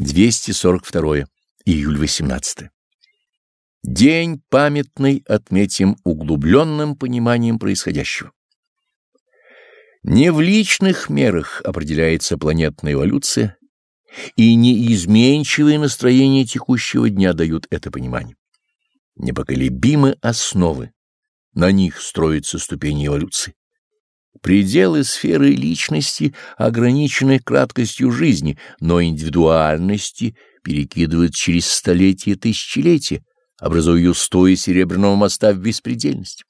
242. Июль 18. День памятный отметим углубленным пониманием происходящего. Не в личных мерах определяется планетная эволюция, и неизменчивые настроения текущего дня дают это понимание. Непоколебимы основы, на них строятся ступени эволюции. Пределы сферы личности ограничены краткостью жизни, но индивидуальности перекидывают через столетия и тысячелетия, образуя устои Серебряного моста в беспредельность.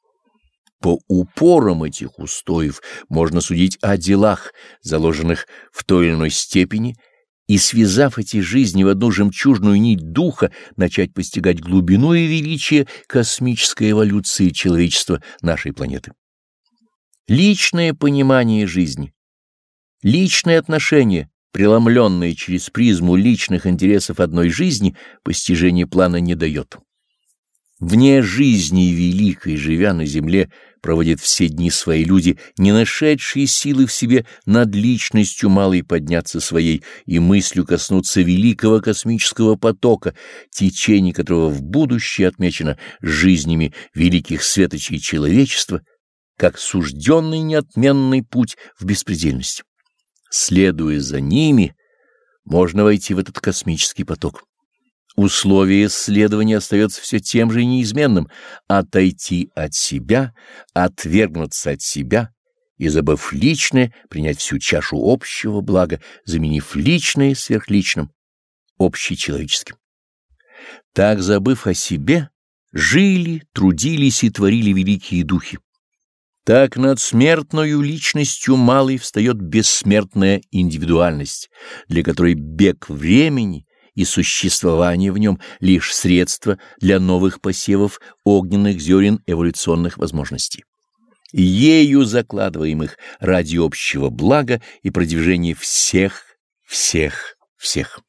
По упорам этих устоев можно судить о делах, заложенных в той или иной степени, и, связав эти жизни в одну жемчужную нить духа, начать постигать глубину и величие космической эволюции человечества нашей планеты. Личное понимание жизни, личные отношения, преломленные через призму личных интересов одной жизни, постижение плана не дает. Вне жизни великой, живя на земле, проводят все дни свои люди, не нашедшие силы в себе над личностью малой подняться своей и мыслью коснуться великого космического потока, течение которого в будущее отмечено жизнями великих светочей человечества, как сужденный неотменный путь в беспредельность. Следуя за ними, можно войти в этот космический поток. Условие исследования остается все тем же неизменным — отойти от себя, отвергнуться от себя и, забыв личное, принять всю чашу общего блага, заменив личное сверхличным, общечеловеческим. Так, забыв о себе, жили, трудились и творили великие духи. Так над смертною личностью малой встает бессмертная индивидуальность, для которой бег времени и существование в нем лишь средство для новых посевов огненных зерен эволюционных возможностей. Ею закладываемых ради общего блага и продвижения всех, всех, всех.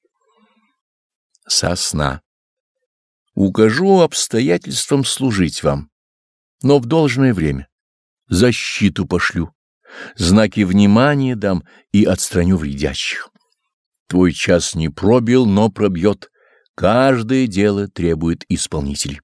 Сосна. Укажу обстоятельствам служить вам, но в должное время защиту пошлю, знаки внимания дам и отстраню вредящих. Твой час не пробил, но пробьет. Каждое дело требует исполнителей.